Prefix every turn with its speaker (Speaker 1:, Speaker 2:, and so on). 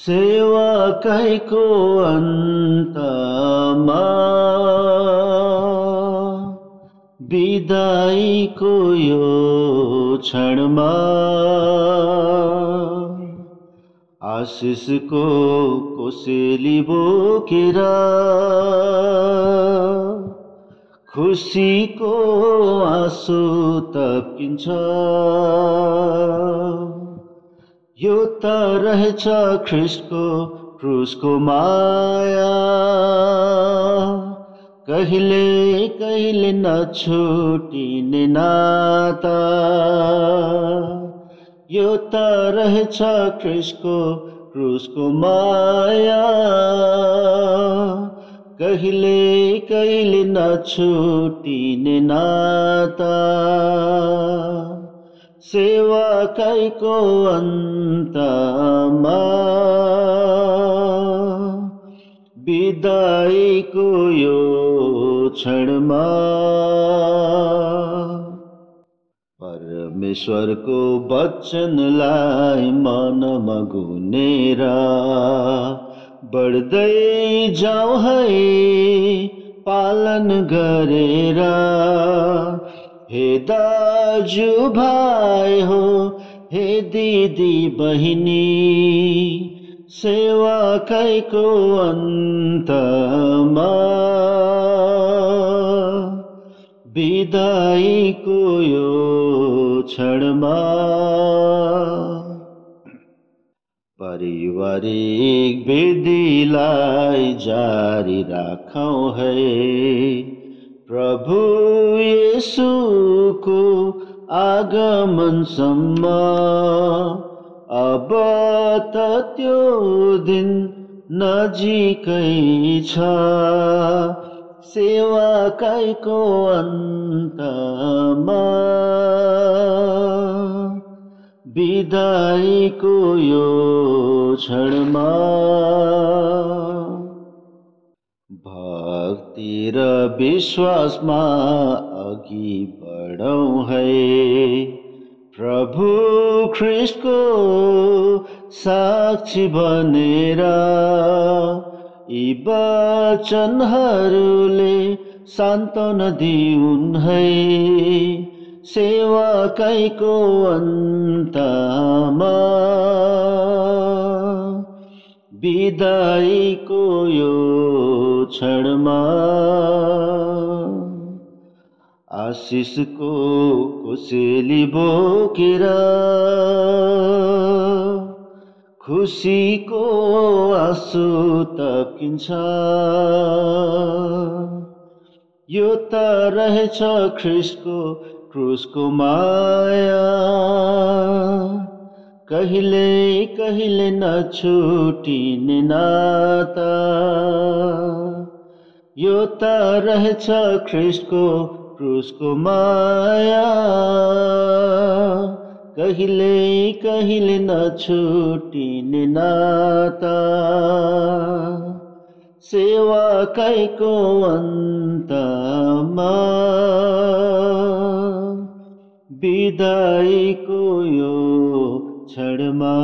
Speaker 1: सेवा कैको अन्तमा। बिदाईको यो क्षणमा। आशिषको कोसेली बोकेर खुसीको आँसु तप्किन्छ। यो त रहेछ ख्रिस्टको क्रुसको माया। कहिले कहिले नछुटिने नाता। यो त रहेछ ख्रिस्टको क्रुसको माया। कहिले कहिले नछुटिने नाता। सेवा कैको अन्तमा बिदाईको यो क्षणमा परमेश्वरको वचनलाई मनमा गुनेर बढ्दै जाउँ है पालन गरेर। हे दाजु भाई हो, हे दीदी बहिनी, सेवा कैको अन्तमा बिदाईको यो क्षणमा पारिवारिक विधिलाई जारी राखौँ है। प्रभु येसुको आगमनसम्म अब त त्यो दिन नजिकै छ। सेवा काईको अन्तमा? बिदाईको यो क्षणमा र विश्वासमा अघि बढौँ है। प्रभु ख्रिस्टको साक्षी बनेर यी वचनहरूले सान्त्वना दिउन् है। सेवा कैको अन्तमा बिदाईको यो क्षणमा आशिषको कोसेली बोकेर खुसीको आँसु तप्किन्छ। यो त रहेछ ख्रिस्टको क्रुसको माया। कहिले कहिले नछुटिने नाता। यो त रहेछ ख्रिस्टको क्रुसको माया कहिले कहिले नछुटिने नाता। सेवा कैको अन्तमा बिदाईको यो क्षणमा